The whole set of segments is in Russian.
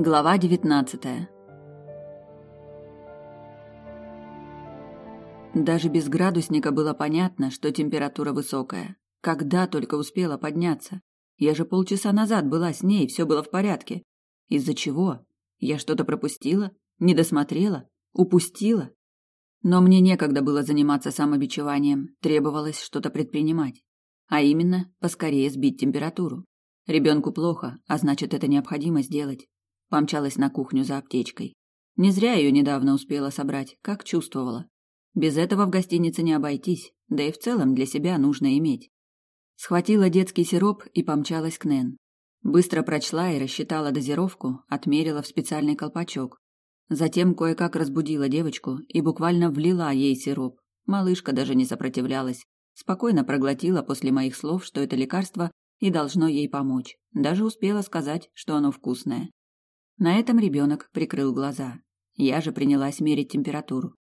Глава девятнадцатая. Даже без градусника было понятно, что температура высокая. Когда только успела подняться. Я же полчаса назад была с ней, все было в порядке. Из-за чего? Я что-то пропустила? Не досмотрела? Упустила? Но мне некогда было заниматься самобичеванием, требовалось что-то предпринимать. А именно, поскорее сбить температуру. Ребенку плохо, а значит, это необходимо сделать. Помчалась на кухню за аптечкой. Не зря ее недавно успела собрать, как чувствовала. Без этого в гостинице не обойтись, да и в целом для себя нужно иметь. Схватила детский сироп и помчалась к Нэн. Быстро прочла и рассчитала дозировку, отмерила в специальный колпачок. Затем кое-как разбудила девочку и буквально влила ей сироп. Малышка даже не сопротивлялась, спокойно проглотила после моих слов, что это лекарство и должно ей помочь. Даже успела сказать, что оно вкусное. На этом ребенок прикрыл глаза. Я же принялась мерить температуру.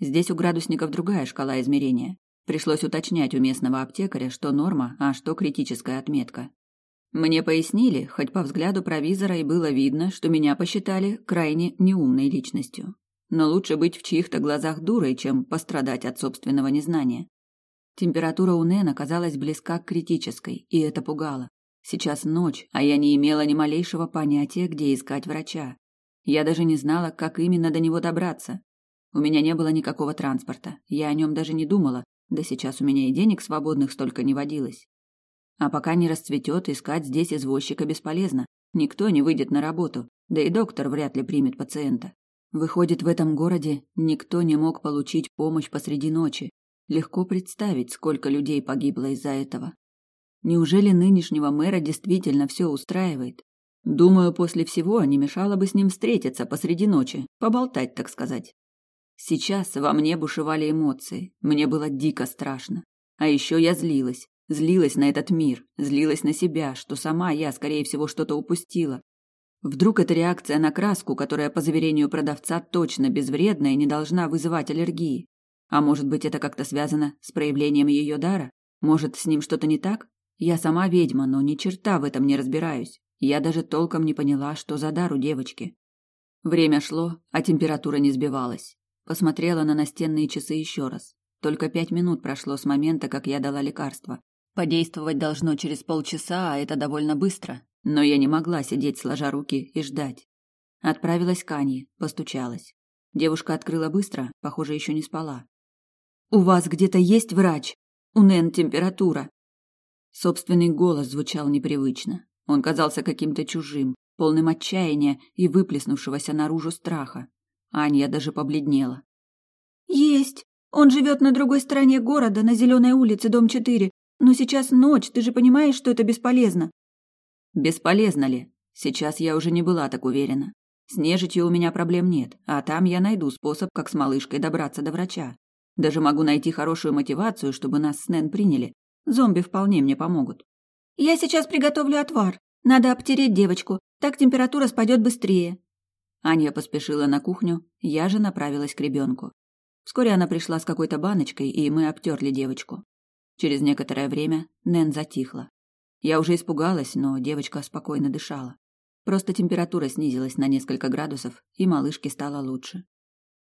Здесь у градусников другая шкала измерения. Пришлось уточнять у местного аптекаря, что норма, а что критическая отметка. Мне пояснили, хоть по взгляду провизора и было видно, что меня посчитали крайне неумной личностью. Но лучше быть в чьих-то глазах дурой, чем пострадать от собственного незнания. Температура у Нэн оказалась близка к критической, и это пугало. Сейчас ночь, а я не имела ни малейшего понятия, где искать врача. Я даже не знала, как именно до него добраться. У меня не было никакого транспорта, я о нем даже не думала, да сейчас у меня и денег свободных столько не водилось. А пока не расцветет, искать здесь извозчика бесполезно. Никто не выйдет на работу, да и доктор вряд ли примет пациента. Выходит, в этом городе никто не мог получить помощь посреди ночи. Легко представить, сколько людей погибло из-за этого. Неужели нынешнего мэра действительно все устраивает? Думаю, после всего не мешало бы с ним встретиться посреди ночи, поболтать, так сказать. Сейчас во мне бушевали эмоции, мне было дико страшно. А еще я злилась, злилась на этот мир, злилась на себя, что сама я, скорее всего, что-то упустила. Вдруг это реакция на краску, которая, по заверению продавца, точно безвредна и не должна вызывать аллергии. А может быть, это как-то связано с проявлением ее дара? Может, с ним что-то не так? Я сама ведьма, но ни черта в этом не разбираюсь. Я даже толком не поняла, что за дар у девочки. Время шло, а температура не сбивалась. Посмотрела на настенные часы еще раз. Только пять минут прошло с момента, как я дала лекарство. Подействовать должно через полчаса, а это довольно быстро. Но я не могла сидеть сложа руки и ждать. Отправилась к Ане, постучалась. Девушка открыла быстро, похоже, еще не спала. «У вас где-то есть врач? У Нэн температура. Собственный голос звучал непривычно. Он казался каким-то чужим, полным отчаяния и выплеснувшегося наружу страха. Аня даже побледнела. «Есть! Он живет на другой стороне города, на Зеленой улице, дом 4. Но сейчас ночь, ты же понимаешь, что это бесполезно?» «Бесполезно ли? Сейчас я уже не была так уверена. С нежитью у меня проблем нет, а там я найду способ, как с малышкой добраться до врача. Даже могу найти хорошую мотивацию, чтобы нас с Нэн приняли, Зомби вполне мне помогут. Я сейчас приготовлю отвар. Надо обтереть девочку, так температура спадет быстрее. Аня поспешила на кухню, я же направилась к ребенку. Вскоре она пришла с какой-то баночкой, и мы обтерли девочку. Через некоторое время Нэн затихла. Я уже испугалась, но девочка спокойно дышала. Просто температура снизилась на несколько градусов, и малышке стало лучше.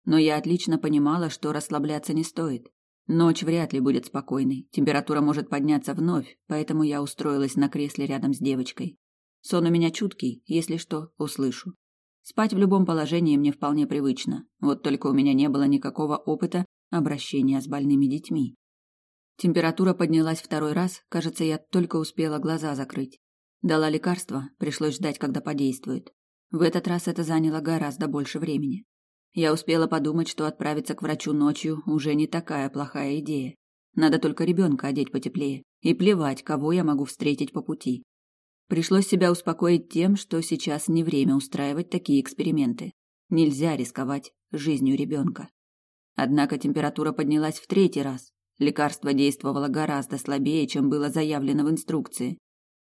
Но я отлично понимала, что расслабляться не стоит. Ночь вряд ли будет спокойной, температура может подняться вновь, поэтому я устроилась на кресле рядом с девочкой. Сон у меня чуткий, если что, услышу. Спать в любом положении мне вполне привычно, вот только у меня не было никакого опыта обращения с больными детьми. Температура поднялась второй раз, кажется, я только успела глаза закрыть. Дала лекарство, пришлось ждать, когда подействует. В этот раз это заняло гораздо больше времени. Я успела подумать, что отправиться к врачу ночью уже не такая плохая идея. Надо только ребенка одеть потеплее. И плевать, кого я могу встретить по пути. Пришлось себя успокоить тем, что сейчас не время устраивать такие эксперименты. Нельзя рисковать жизнью ребенка. Однако температура поднялась в третий раз. Лекарство действовало гораздо слабее, чем было заявлено в инструкции.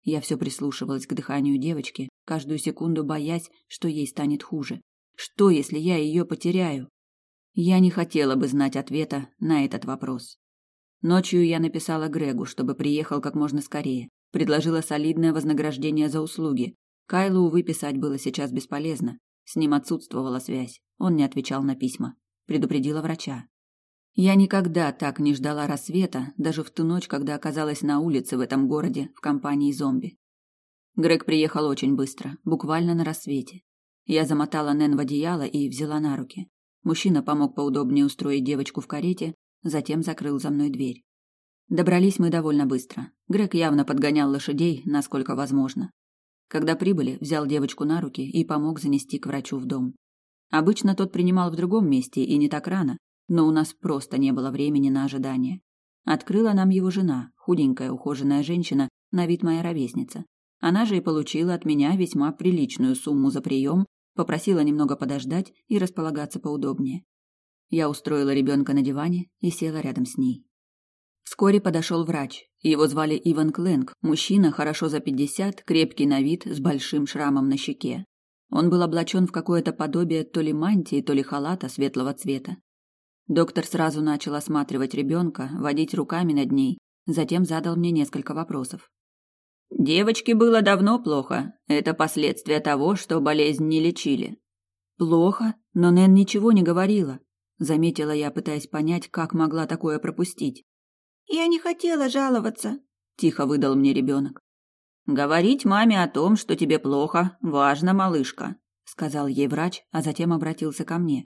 Я все прислушивалась к дыханию девочки, каждую секунду боясь, что ей станет хуже. Что, если я ее потеряю? Я не хотела бы знать ответа на этот вопрос. Ночью я написала Грегу, чтобы приехал как можно скорее. Предложила солидное вознаграждение за услуги. Кайлу, увы, писать было сейчас бесполезно. С ним отсутствовала связь. Он не отвечал на письма. Предупредила врача. Я никогда так не ждала рассвета, даже в ту ночь, когда оказалась на улице в этом городе в компании зомби. Грег приехал очень быстро, буквально на рассвете. Я замотала Нэн в одеяло и взяла на руки. Мужчина помог поудобнее устроить девочку в карете, затем закрыл за мной дверь. Добрались мы довольно быстро. Грег явно подгонял лошадей, насколько возможно. Когда прибыли, взял девочку на руки и помог занести к врачу в дом. Обычно тот принимал в другом месте и не так рано, но у нас просто не было времени на ожидание. Открыла нам его жена, худенькая, ухоженная женщина, на вид моя ровесница. Она же и получила от меня весьма приличную сумму за прием попросила немного подождать и располагаться поудобнее. Я устроила ребенка на диване и села рядом с ней. Вскоре подошел врач. Его звали Иван Кленк, мужчина хорошо за пятьдесят, крепкий на вид, с большим шрамом на щеке. Он был облачен в какое-то подобие то ли мантии, то ли халата светлого цвета. Доктор сразу начал осматривать ребенка, водить руками над ней, затем задал мне несколько вопросов. Девочке было давно плохо. Это последствия того, что болезнь не лечили. Плохо, но Нэн ничего не говорила, заметила я, пытаясь понять, как могла такое пропустить. Я не хотела жаловаться, тихо выдал мне ребенок. Говорить маме о том, что тебе плохо, важно, малышка, сказал ей врач, а затем обратился ко мне.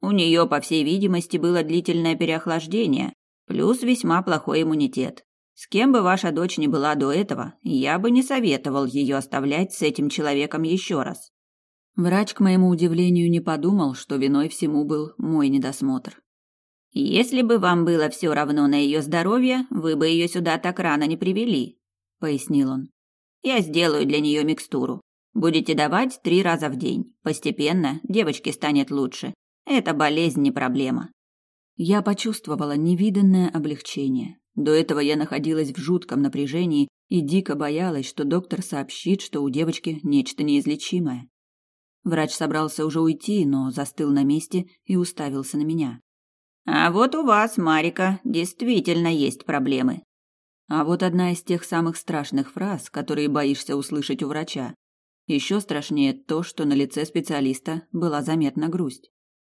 У нее, по всей видимости, было длительное переохлаждение, плюс весьма плохой иммунитет. С кем бы ваша дочь ни была до этого, я бы не советовал ее оставлять с этим человеком еще раз. Врач, к моему удивлению, не подумал, что виной всему был мой недосмотр. Если бы вам было все равно на ее здоровье, вы бы ее сюда так рано не привели, пояснил он. Я сделаю для нее микстуру. Будете давать три раза в день. Постепенно девочке станет лучше. Эта болезнь не проблема. Я почувствовала невиданное облегчение. До этого я находилась в жутком напряжении и дико боялась, что доктор сообщит, что у девочки нечто неизлечимое. Врач собрался уже уйти, но застыл на месте и уставился на меня. А вот у вас, Марика, действительно есть проблемы. А вот одна из тех самых страшных фраз, которые боишься услышать у врача. Еще страшнее то, что на лице специалиста была заметна грусть.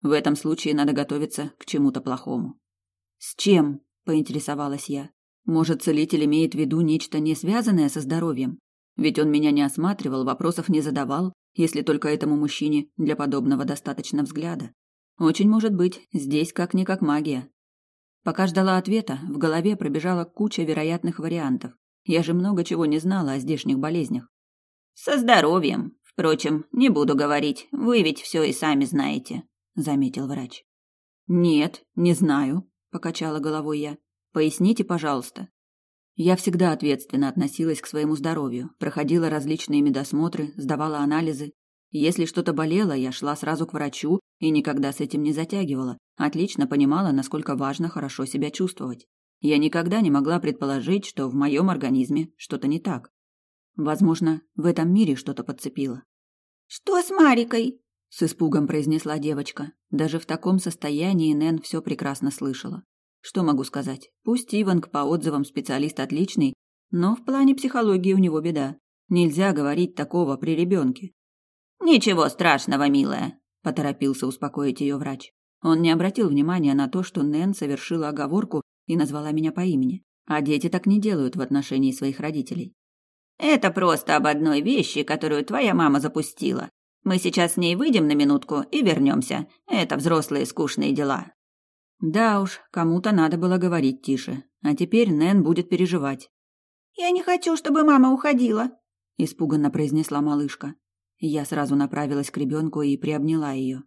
В этом случае надо готовиться к чему-то плохому. С чем? Поинтересовалась я. Может, целитель имеет в виду нечто не связанное со здоровьем? Ведь он меня не осматривал, вопросов не задавал, если только этому мужчине для подобного достаточно взгляда. Очень может быть, здесь как-никак магия. Пока ждала ответа, в голове пробежала куча вероятных вариантов. Я же много чего не знала о здешних болезнях. Со здоровьем. Впрочем, не буду говорить, вы ведь все и сами знаете, заметил врач. Нет, не знаю, покачала головой я. Поясните, пожалуйста. Я всегда ответственно относилась к своему здоровью, проходила различные медосмотры, сдавала анализы. Если что-то болело, я шла сразу к врачу и никогда с этим не затягивала. Отлично понимала, насколько важно хорошо себя чувствовать. Я никогда не могла предположить, что в моем организме что-то не так. Возможно, в этом мире что-то подцепило. «Что с Марикой?» С испугом произнесла девочка. Даже в таком состоянии Нэн все прекрасно слышала. Что могу сказать? Пусть Иванг по отзывам специалист отличный, но в плане психологии у него беда. Нельзя говорить такого при ребенке. Ничего страшного, милая, поторопился успокоить ее врач. Он не обратил внимания на то, что Нэн совершила оговорку и назвала меня по имени. А дети так не делают в отношении своих родителей. Это просто об одной вещи, которую твоя мама запустила. Мы сейчас с ней выйдем на минутку и вернемся. Это взрослые скучные дела. Да уж, кому-то надо было говорить тише. А теперь Нэн будет переживать. Я не хочу, чтобы мама уходила, испуганно произнесла малышка. Я сразу направилась к ребенку и приобняла ее.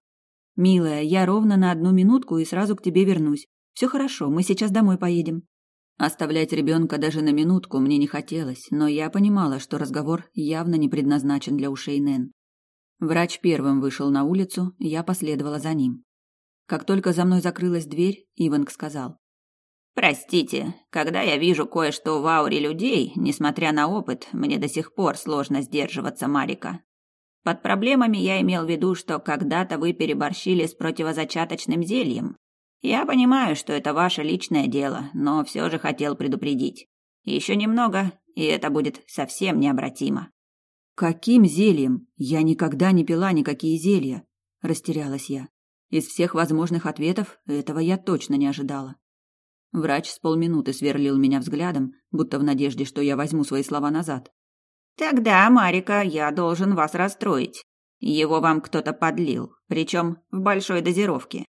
Милая, я ровно на одну минутку и сразу к тебе вернусь. Все хорошо, мы сейчас домой поедем. Оставлять ребенка даже на минутку мне не хотелось, но я понимала, что разговор явно не предназначен для ушей Нэн. Врач первым вышел на улицу, я последовала за ним. Как только за мной закрылась дверь, Иванг сказал. «Простите, когда я вижу кое-что в ауре людей, несмотря на опыт, мне до сих пор сложно сдерживаться, Марика. Под проблемами я имел в виду, что когда-то вы переборщили с противозачаточным зельем. Я понимаю, что это ваше личное дело, но все же хотел предупредить. Еще немного, и это будет совсем необратимо. Каким зельем? Я никогда не пила никакие зелья, растерялась я. Из всех возможных ответов этого я точно не ожидала. Врач с полминуты сверлил меня взглядом, будто в надежде, что я возьму свои слова назад. Тогда, Марика, я должен вас расстроить. Его вам кто-то подлил, причем в большой дозировке.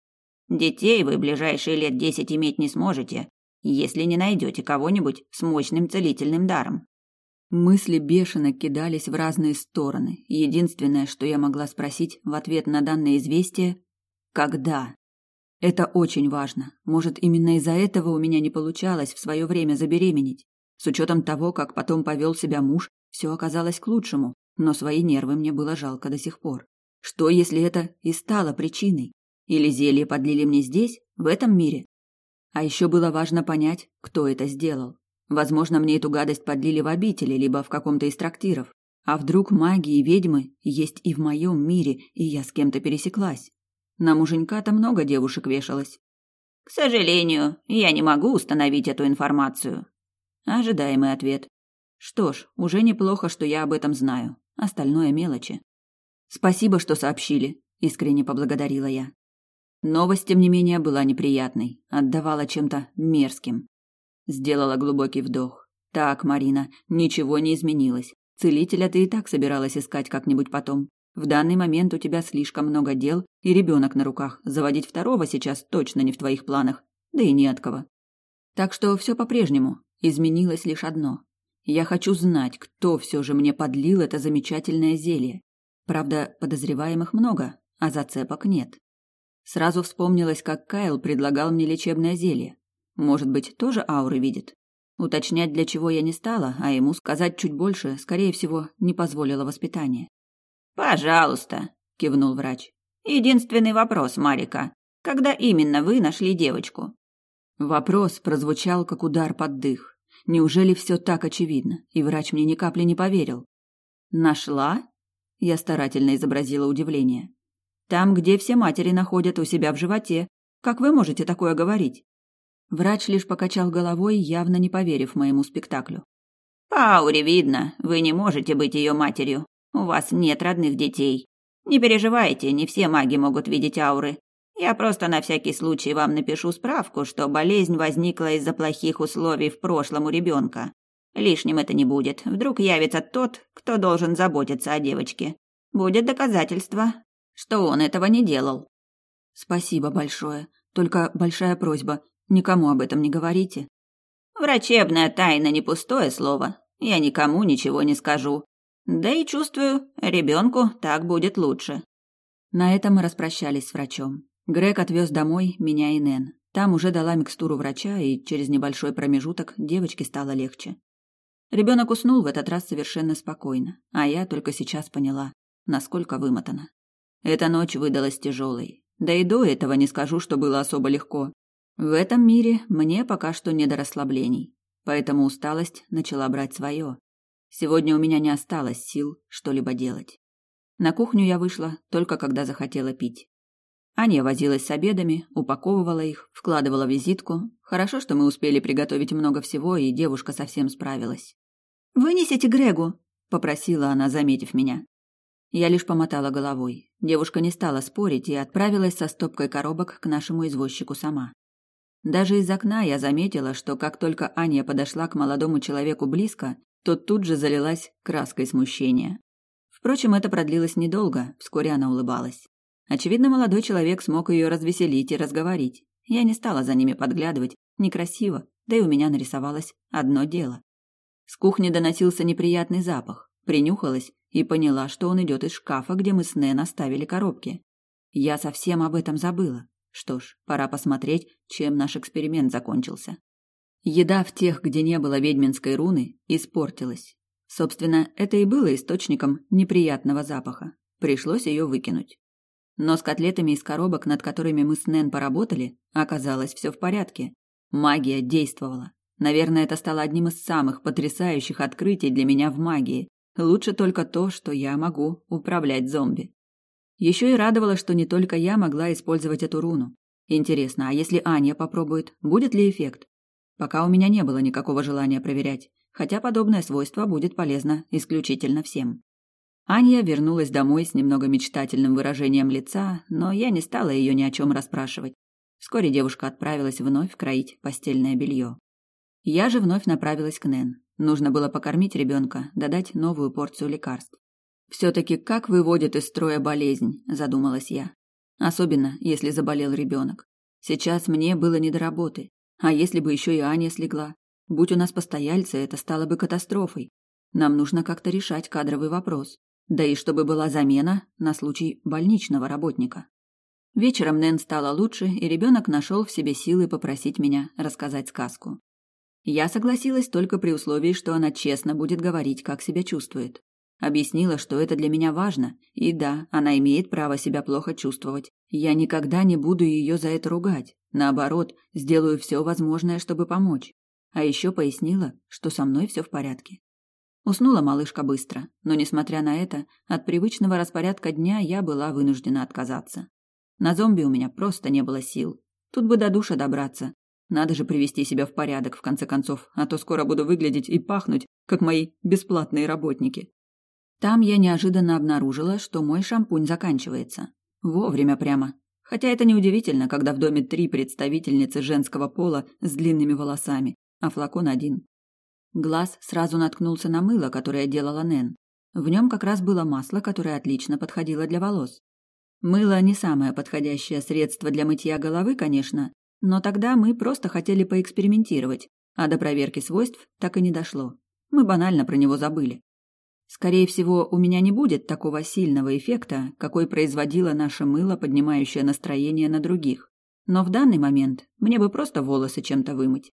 Детей вы ближайшие лет десять иметь не сможете, если не найдете кого-нибудь с мощным целительным даром. Мысли бешено кидались в разные стороны. Единственное, что я могла спросить в ответ на данное известие – когда? Это очень важно. Может, именно из-за этого у меня не получалось в свое время забеременеть. С учетом того, как потом повел себя муж, все оказалось к лучшему, но свои нервы мне было жалко до сих пор. Что, если это и стало причиной? Или зелье подлили мне здесь, в этом мире? А еще было важно понять, кто это сделал. Возможно, мне эту гадость подлили в обители, либо в каком-то из трактиров. А вдруг маги и ведьмы есть и в моем мире, и я с кем-то пересеклась? На муженька-то много девушек вешалось. К сожалению, я не могу установить эту информацию. Ожидаемый ответ. Что ж, уже неплохо, что я об этом знаю. Остальное мелочи. Спасибо, что сообщили, искренне поблагодарила я. Новость, тем не менее, была неприятной, отдавала чем-то мерзким. Сделала глубокий вдох. Так, Марина, ничего не изменилось. Целителя ты и так собиралась искать как-нибудь потом. В данный момент у тебя слишком много дел и ребенок на руках. Заводить второго сейчас точно не в твоих планах. Да и не от кого. Так что все по-прежнему. Изменилось лишь одно. Я хочу знать, кто все же мне подлил это замечательное зелье. Правда, подозреваемых много, а зацепок нет. Сразу вспомнилось, как Кайл предлагал мне лечебное зелье. Может быть, тоже ауры видит? Уточнять для чего я не стала, а ему сказать чуть больше, скорее всего, не позволило воспитание. «Пожалуйста», – кивнул врач. «Единственный вопрос, Марика. Когда именно вы нашли девочку?» Вопрос прозвучал, как удар под дых. Неужели все так очевидно, и врач мне ни капли не поверил? «Нашла?» Я старательно изобразила удивление. «Там, где все матери находят у себя в животе. Как вы можете такое говорить?» Врач лишь покачал головой, явно не поверив моему спектаклю. «По видно, вы не можете быть ее матерью. У вас нет родных детей. Не переживайте, не все маги могут видеть ауры. Я просто на всякий случай вам напишу справку, что болезнь возникла из-за плохих условий в прошлом у ребенка. Лишним это не будет. Вдруг явится тот, кто должен заботиться о девочке. Будет доказательство, что он этого не делал. Спасибо большое. Только большая просьба, Никому об этом не говорите. Врачебная тайна не пустое слово. Я никому ничего не скажу. Да и чувствую, ребенку так будет лучше. На этом мы распрощались с врачом. Грег отвез домой меня и Нэн. Там уже дала микстуру врача, и через небольшой промежуток девочке стало легче. Ребенок уснул в этот раз совершенно спокойно, а я только сейчас поняла, насколько вымотана. Эта ночь выдалась тяжелой. Да и до этого не скажу, что было особо легко. В этом мире мне пока что не до расслаблений, поэтому усталость начала брать свое. Сегодня у меня не осталось сил что-либо делать. На кухню я вышла только когда захотела пить. Аня возилась с обедами, упаковывала их, вкладывала визитку. Хорошо, что мы успели приготовить много всего, и девушка совсем справилась. «Вынесите Грегу», — попросила она, заметив меня. Я лишь помотала головой. Девушка не стала спорить и отправилась со стопкой коробок к нашему извозчику сама. Даже из окна я заметила, что как только Аня подошла к молодому человеку близко, то тут же залилась краской смущения. Впрочем, это продлилось недолго, вскоре она улыбалась. Очевидно, молодой человек смог ее развеселить и разговорить. Я не стала за ними подглядывать, некрасиво, да и у меня нарисовалось одно дело. С кухни доносился неприятный запах. Принюхалась и поняла, что он идет из шкафа, где мы с Нэн оставили коробки. Я совсем об этом забыла. Что ж, пора посмотреть, чем наш эксперимент закончился. Еда в тех, где не было ведьминской руны, испортилась. Собственно, это и было источником неприятного запаха. Пришлось ее выкинуть. Но с котлетами из коробок, над которыми мы с Нэн поработали, оказалось все в порядке. Магия действовала. Наверное, это стало одним из самых потрясающих открытий для меня в магии. Лучше только то, что я могу управлять зомби. Еще и радовало, что не только я могла использовать эту руну. Интересно, а если Аня попробует, будет ли эффект? Пока у меня не было никакого желания проверять, хотя подобное свойство будет полезно исключительно всем. Аня вернулась домой с немного мечтательным выражением лица, но я не стала ее ни о чем расспрашивать. Вскоре девушка отправилась вновь кроить постельное белье. Я же вновь направилась к Нэн. Нужно было покормить ребенка, додать новую порцию лекарств. Все-таки как выводит из строя болезнь, задумалась я. Особенно, если заболел ребенок. Сейчас мне было не до работы. А если бы еще и Аня слегла? Будь у нас постояльцы, это стало бы катастрофой. Нам нужно как-то решать кадровый вопрос. Да и чтобы была замена на случай больничного работника. Вечером Нэн стало лучше, и ребенок нашел в себе силы попросить меня рассказать сказку. Я согласилась только при условии, что она честно будет говорить, как себя чувствует. Объяснила, что это для меня важно, и да, она имеет право себя плохо чувствовать. Я никогда не буду ее за это ругать. Наоборот, сделаю все возможное, чтобы помочь. А еще пояснила, что со мной все в порядке. Уснула малышка быстро, но, несмотря на это, от привычного распорядка дня я была вынуждена отказаться. На зомби у меня просто не было сил. Тут бы до душа добраться. Надо же привести себя в порядок, в конце концов, а то скоро буду выглядеть и пахнуть, как мои бесплатные работники. Там я неожиданно обнаружила, что мой шампунь заканчивается. Вовремя прямо. Хотя это неудивительно, когда в доме три представительницы женского пола с длинными волосами, а флакон один. Глаз сразу наткнулся на мыло, которое делала Нэн. В нем как раз было масло, которое отлично подходило для волос. Мыло не самое подходящее средство для мытья головы, конечно, но тогда мы просто хотели поэкспериментировать, а до проверки свойств так и не дошло. Мы банально про него забыли. Скорее всего, у меня не будет такого сильного эффекта, какой производило наше мыло, поднимающее настроение на других. Но в данный момент мне бы просто волосы чем-то вымыть.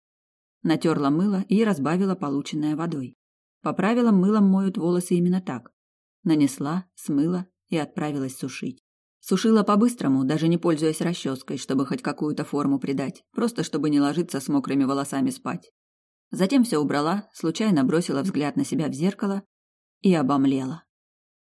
Натерла мыло и разбавила полученное водой. По правилам мылом моют волосы именно так. Нанесла, смыла и отправилась сушить. Сушила по-быстрому, даже не пользуясь расческой, чтобы хоть какую-то форму придать, просто чтобы не ложиться с мокрыми волосами спать. Затем все убрала, случайно бросила взгляд на себя в зеркало и обомлела.